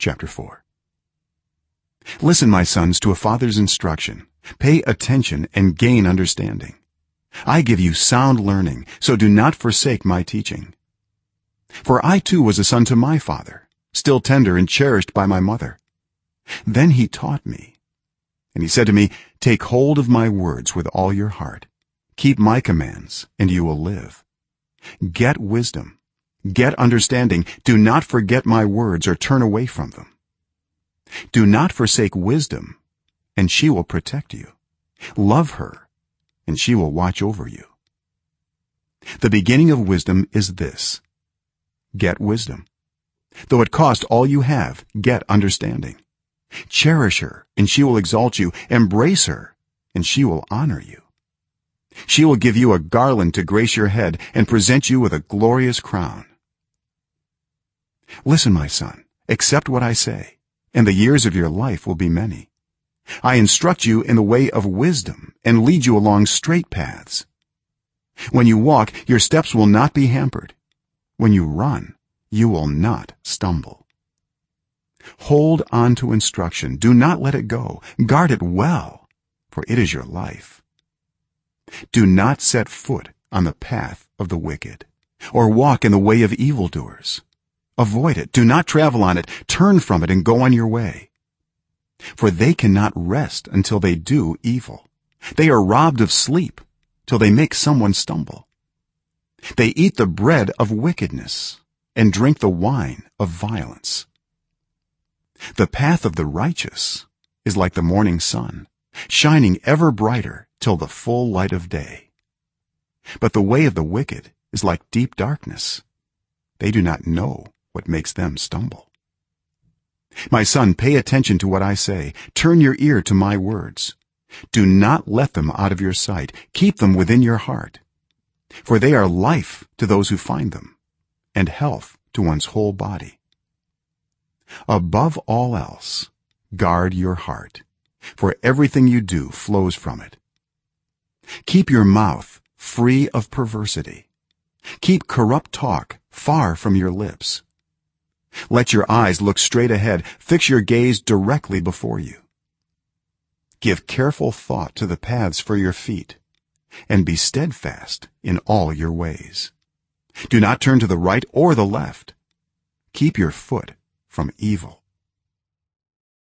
chapter 4 listen my sons to a father's instruction. Pay attention and gain understanding. I give you sound learning so do not forsake my teaching. For i too was a son to my father still tender and cherished by my mother. Then he taught me. And he said to me take hold of my words with all your heart. Keep my commands and you will live. Get wisdom get understanding. Do not forget my words or turn away from them. Do not forsake wisdom and she will protect you. Love her and she will watch over you. The beginning of wisdom is this. Get wisdom. Though it cost all you have get understanding. Cherish her and she will exalt you. Embrace her and she will honor you. She will give you a garland to grace your head and present you with a glorious crown listen my son accept what i say and the years of your life will be many. I instruct you in the way of wisdom and lead you along straight paths. When you walk your steps will not be hampered. When you run you will not stumble. Hold on to instruction. Do not let it go. Guard it well for it is your life. Do not set foot on the path of the wicked or walk in the way of evildoers avoid it. Do not travel on it. Turn from it and go on your way. For they cannot rest until they do evil. They are robbed of sleep till they make someone stumble. They eat the bread of wickedness and drink the wine of violence. The path of the righteous is like the morning sun shining ever brighter till the full light of day. But the way of the wicked is like deep darkness. They do not know what makes them stumble. My son pay attention to what i say. Turn your ear to my words. Do not let them out of your sight. Keep them within your heart. For they are life to those who find them and health to one's whole body. Above all else guard your heart for everything you do flows from it. Keep your mouth free of perversity. Keep corrupt talk far from your lips let your eyes look straight ahead. Fix your gaze directly before you. Give careful thought to the paths for your feet and be steadfast in all your ways. Do not turn to the right or the left. Keep your foot from evil